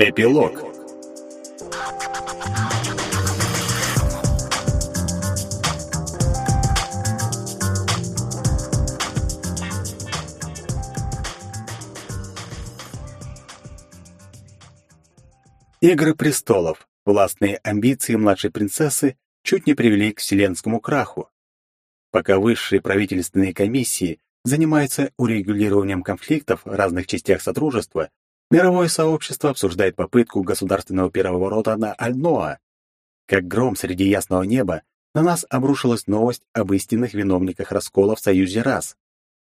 Эпилог Игры престолов, властные амбиции младшей принцессы чуть не привели к вселенскому краху. Пока высшие правительственные комиссии занимаются урегулированием конфликтов в разных частях Содружества, мировое сообщество обсуждает попытку государственного переворота на Альноа. Как гром среди ясного неба, на нас обрушилась новость об истинных виновниках раскола в Союзе рас.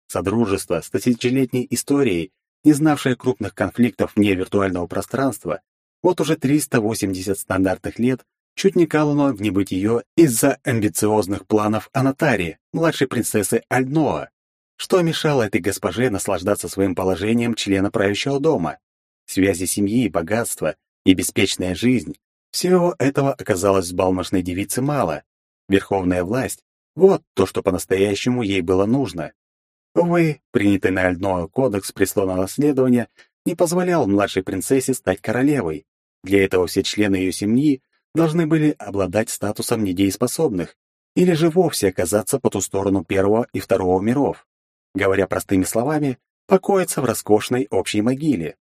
Содружество с тысячелетней историей, не знавшее крупных конфликтов вне виртуального пространства, вот уже 380 стандартных лет чуть не кануло в небытие из-за амбициозных планов Анатари, младшей принцессы Альноа. Что мешало этой госпоже наслаждаться своим положением члена правящего дома? Связи семьи, богатство и беспечная жизнь — всего этого оказалось взбалмошной девице мало. Верховная власть — вот то, что по-настоящему ей было нужно. Увы, принятый на Альноа кодекс престолного наследования не позволял младшей принцессе стать королевой. Для этого все члены ее семьи должны были обладать статусом недееспособных или же вовсе оказаться по ту сторону первого и второго миров. Говоря простыми словами, покоиться в роскошной общей могиле.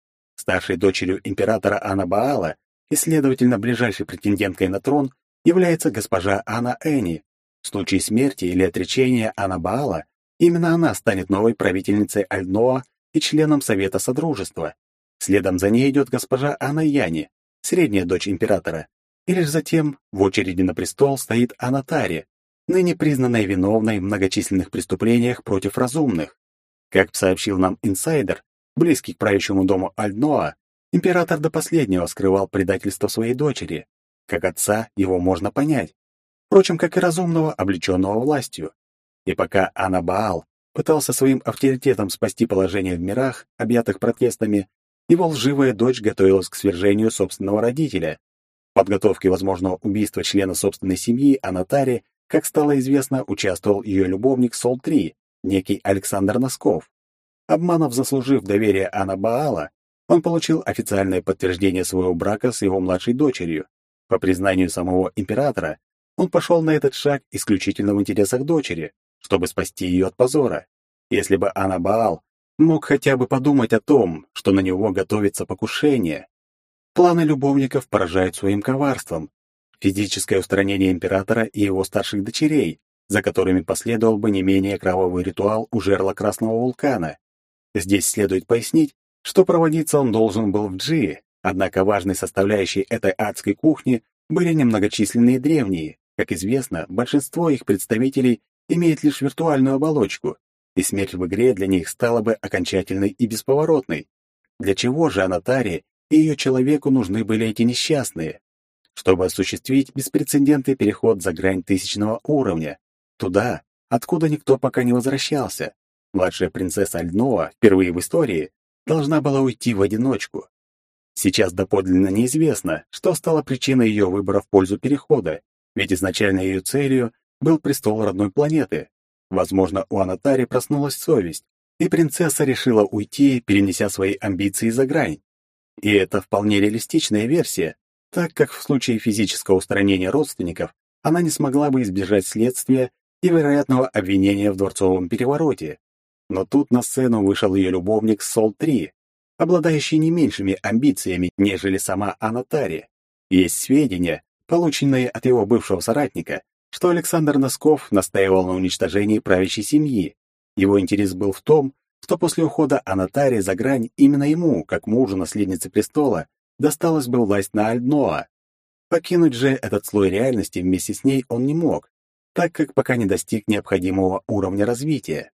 Старшей дочерью императора Анабаала и, следовательно, ближайшей претенденткой на трон является госпожа Анна Эни. В случае смерти или отречения Анабаала именно она станет новой правительницей Альноа и членом Совета Содружества. Следом за ней идет госпожа Анна Яни, средняя дочь императора. И лишь затем в очереди на престол стоит Анатари, ныне признанная виновной в многочисленных преступлениях против разумных. Как сообщил нам инсайдер, близкий к правящему дому Альноа, император до последнего скрывал предательство своей дочери. Как отца его можно понять. Впрочем, как и разумного, облеченного властью. И пока Анабаал пытался своим авторитетом спасти положение в мирах, объятых протестами, его лживая дочь готовилась к свержению собственного родителя. В подготовке возможного убийства члена собственной семьи Анатари, как стало известно, участвовал ее любовник Сол-3, некий Александр Носков. Обманов заслужив доверие Анабаала, он получил официальное подтверждение своего брака с его младшей дочерью. По признанию самого императора, он пошел на этот шаг исключительно в интересах дочери, чтобы спасти ее от позора. Если бы Анабаал мог хотя бы подумать о том, что на него готовится покушение. Планы любовников поражают своим коварством. Физическое устранение императора и его старших дочерей, за которыми последовал бы не менее кровавый ритуал у жерла Красного вулкана. Здесь следует пояснить, что проводиться он должен был в Джи, однако важной составляющей этой адской кухни были немногочисленные древние. Как известно, большинство их представителей имеет лишь виртуальную оболочку, и смерть в игре для них стала бы окончательной и бесповоротной. Для чего же Анатаре и ее человеку нужны были эти несчастные? Чтобы осуществить беспрецедентный переход за грань тысячного уровня, туда, откуда никто пока не возвращался. Младшая принцесса Альноа, впервые в истории, должна была уйти в одиночку. Сейчас доподлинно неизвестно, что стало причиной ее выбора в пользу перехода, ведь изначально ее целью был престол родной планеты, Возможно, у Анатари проснулась совесть, и принцесса решила уйти, перенеся свои амбиции за грань. И это вполне реалистичная версия, так как в случае физического устранения родственников она не смогла бы избежать следствия и вероятного обвинения в дворцовом перевороте. Но тут на сцену вышел ее любовник Сол-3, обладающий не меньшими амбициями, нежели сама Анатари. Есть сведения, полученные от его бывшего соратника, что Александр Носков настаивал на уничтожении правящей семьи. Его интерес был в том, что после ухода Анатари за грань именно ему, как мужу наследницы престола, досталась бы власть на Альдноа. Покинуть же этот слой реальности вместе с ней он не мог, так как пока не достиг необходимого уровня развития.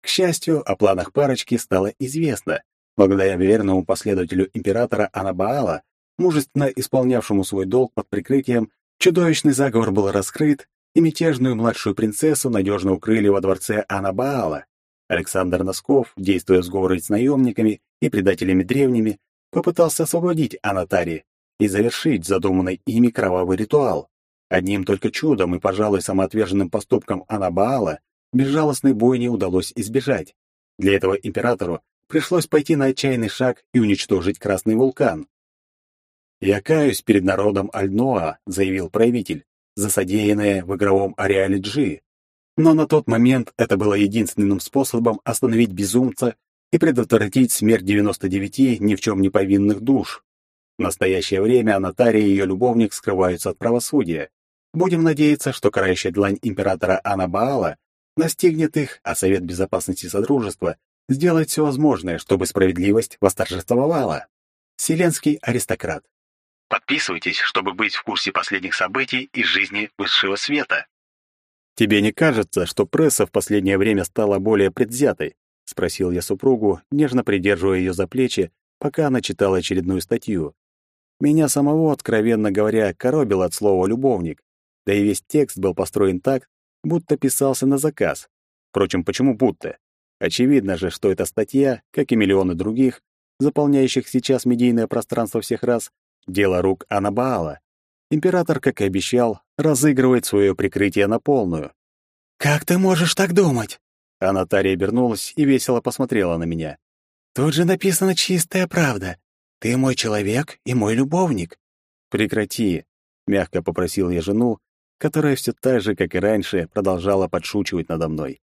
К счастью, о планах парочки стало известно, благодаря верному последователю императора Анабаала, мужественно исполнявшему свой долг под прикрытием Чудовищный заговор был раскрыт, и мятежную младшую принцессу надежно укрыли во дворце Анабаала. Александр Носков, действуя в сговоре с наемниками и предателями древними, попытался освободить Анатари и завершить задуманный ими кровавый ритуал. Одним только чудом и, пожалуй, самоотверженным поступком Анабаала безжалостной бойни удалось избежать. Для этого императору пришлось пойти на отчаянный шаг и уничтожить Красный вулкан. «Я каюсь перед народом Альноа», — заявил правитель, за содеянное в игровом ареале Джи. Но на тот момент это было единственным способом остановить безумца и предотвратить смерть 99 ни в чем не повинных душ. В настоящее время Анатария и ее любовник скрываются от правосудия. Будем надеяться, что карающая длань императора Анабаала настигнет их, а Совет Безопасности Содружества сделает все возможное, чтобы справедливость восторжествовала. Вселенский аристократ. Подписывайтесь, чтобы быть в курсе последних событий из жизни высшего света. Тебе не кажется, что пресса в последнее время стала более предвзятой? спросил я супругу, нежно придерживая ее за плечи, пока она читала очередную статью. Меня самого, откровенно говоря, коробило от слова любовник. Да и весь текст был построен так, будто писался на заказ. Впрочем, почему будто? Очевидно же, что эта статья, как и миллионы других, заполняющих сейчас медийное пространство всех раз, дело рук Анабаала. Император, как и обещал, разыгрывает свое прикрытие на полную. «Как ты можешь так думать?» Анатария обернулась и весело посмотрела на меня. «Тут же написана чистая правда. Ты мой человек и мой любовник». «Прекрати», — мягко попросил я жену, которая все так же, как и раньше, продолжала подшучивать надо мной.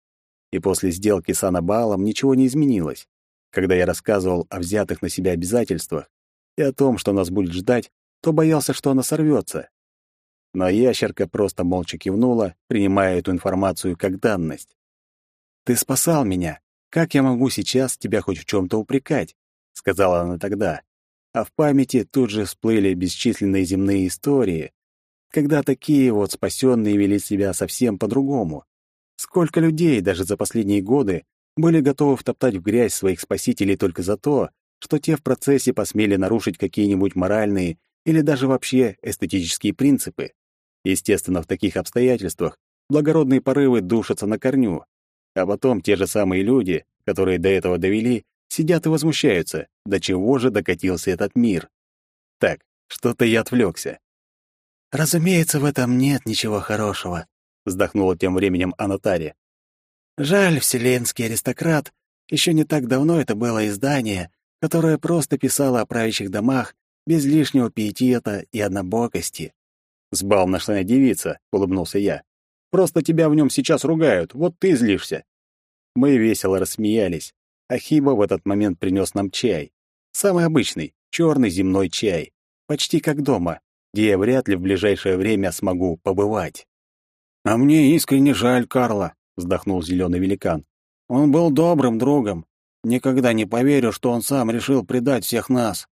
И после сделки с Анабалом ничего не изменилось. Когда я рассказывал о взятых на себя обязательствах и о том, что нас будет ждать, то боялся, что она сорвется. Но ящерка просто молча кивнула, принимая эту информацию как данность. «Ты спасал меня. Как я могу сейчас тебя хоть в чем-то упрекать?» — сказала она тогда. А в памяти тут же всплыли бесчисленные земные истории, когда такие вот спасенные вели себя совсем по-другому. Сколько людей даже за последние годы были готовы втоптать в грязь своих спасителей только за то, что те в процессе посмели нарушить какие-нибудь моральные или даже вообще эстетические принципы. Естественно, в таких обстоятельствах благородные порывы душатся на корню, а потом те же самые люди, которые до этого довели, сидят и возмущаются, до чего же докатился этот мир. Так, что-то я отвлекся. «Разумеется, в этом нет ничего хорошего», — вздохнула тем временем Анатария. «Жаль, вселенский аристократ. Еще не так давно это было издание, которое просто писало о правящих домах без лишнего пиетета и однобокости». «Сбалмошная девица», — улыбнулся я. «Просто тебя в нем сейчас ругают, вот ты злишься». Мы весело рассмеялись. Ахиба в этот момент принес нам чай. Самый обычный, черный земной чай. Почти как дома, где я вряд ли в ближайшее время смогу побывать. «А мне искренне жаль Карла», — вздохнул зеленый великан. «Он был добрым другом. Никогда не поверю, что он сам решил предать всех нас».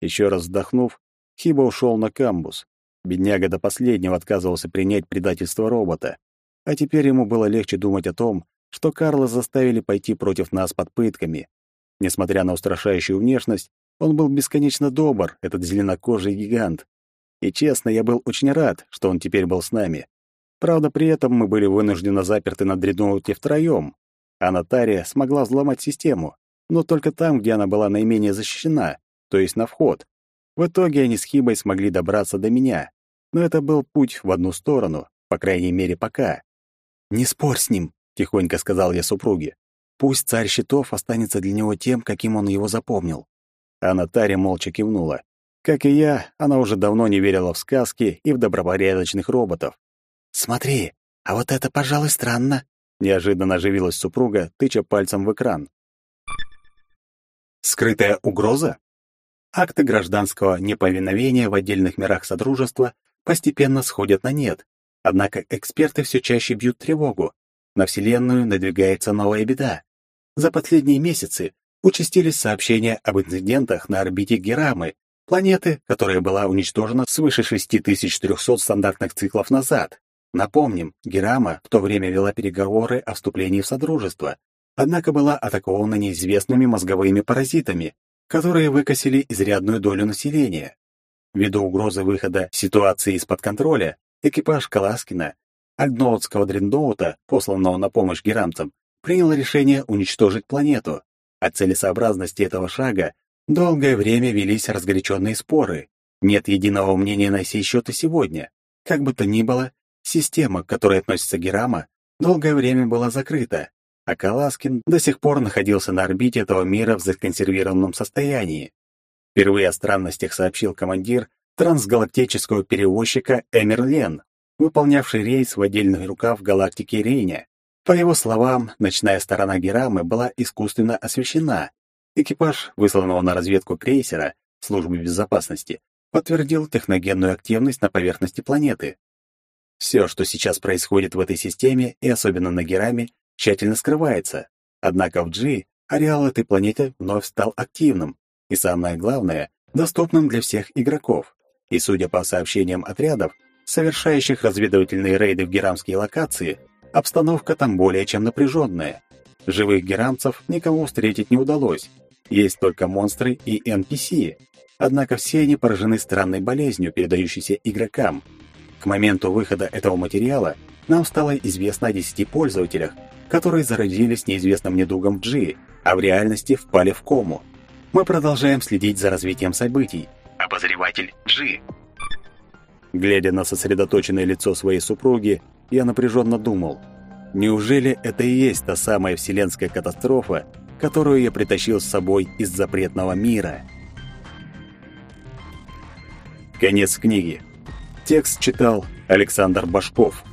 Еще раз вздохнув, Хиба ушел на камбус. Бедняга до последнего отказывался принять предательство робота. А теперь ему было легче думать о том, что Карла заставили пойти против нас под пытками. Несмотря на устрашающую внешность, он был бесконечно добр, этот зеленокожий гигант. И честно, я был очень рад, что он теперь был с нами. Правда, при этом мы были вынуждены заперты на дредноуте втроем, а Натария смогла взломать систему, но только там, где она была наименее защищена, то есть на вход. В итоге они с Хибой смогли добраться до меня, но это был путь в одну сторону, по крайней мере, пока. «Не спорь с ним», — тихонько сказал я супруге. «Пусть царь щитов останется для него тем, каким он его запомнил». А Натария молча кивнула. Как и я, она уже давно не верила в сказки и в добропорядочных роботов. «Смотри, а вот это, пожалуй, странно», — неожиданно оживилась супруга, тыча пальцем в экран. Скрытая угроза? Акты гражданского неповиновения в отдельных мирах Содружества постепенно сходят на нет, однако эксперты все чаще бьют тревогу. На Вселенную надвигается новая беда. За последние месяцы участились сообщения об инцидентах на орбите Герамы, Планеты, которая была уничтожена свыше 6300 стандартных циклов назад. Напомним, Герама в то время вела переговоры о вступлении в Содружество, однако была атакована неизвестными мозговыми паразитами, которые выкосили изрядную долю населения. Ввиду угрозы выхода ситуации из-под контроля, экипаж Каласкина, Альдноутского дредноута, посланного на помощь герамцам, принял решение уничтожить планету. О целесообразности этого шага Долгое время велись разгоряченные споры. Нет единого мнения на сей счет и сегодня. Как бы то ни было, система, к которой относится Герама, долгое время была закрыта, а Каласкин до сих пор находился на орбите этого мира в законсервированном состоянии. Впервые о странностях сообщил командир трансгалактического перевозчика Эмерлен, выполнявший рейс в отдельный рукав галактики Рейня. По его словам, ночная сторона Герамы была искусственно освещена. Экипаж, высланного на разведку крейсера службы безопасности, подтвердил техногенную активность на поверхности планеты. Все, что сейчас происходит в этой системе, и особенно на Гераме, тщательно скрывается. Однако в G ареал этой планеты вновь стал активным, и самое главное, доступным для всех игроков. И судя по сообщениям отрядов, совершающих разведывательные рейды в герамские локации, обстановка там более чем напряженная. Живых герамцев никому встретить не удалось. Есть только монстры и NPC. Однако все они поражены странной болезнью, передающейся игрокам. К моменту выхода этого материала нам стало известно о 10 пользователях, которые заразились неизвестным недугом G, а в реальности впали в кому. Мы продолжаем следить за развитием событий. Обозреватель G. Глядя на сосредоточенное лицо своей супруги, я напряженно думал, неужели это и есть та самая вселенская катастрофа, которую я притащил с собой из запретного мира? Конец книги. Текст читал Александр Башков.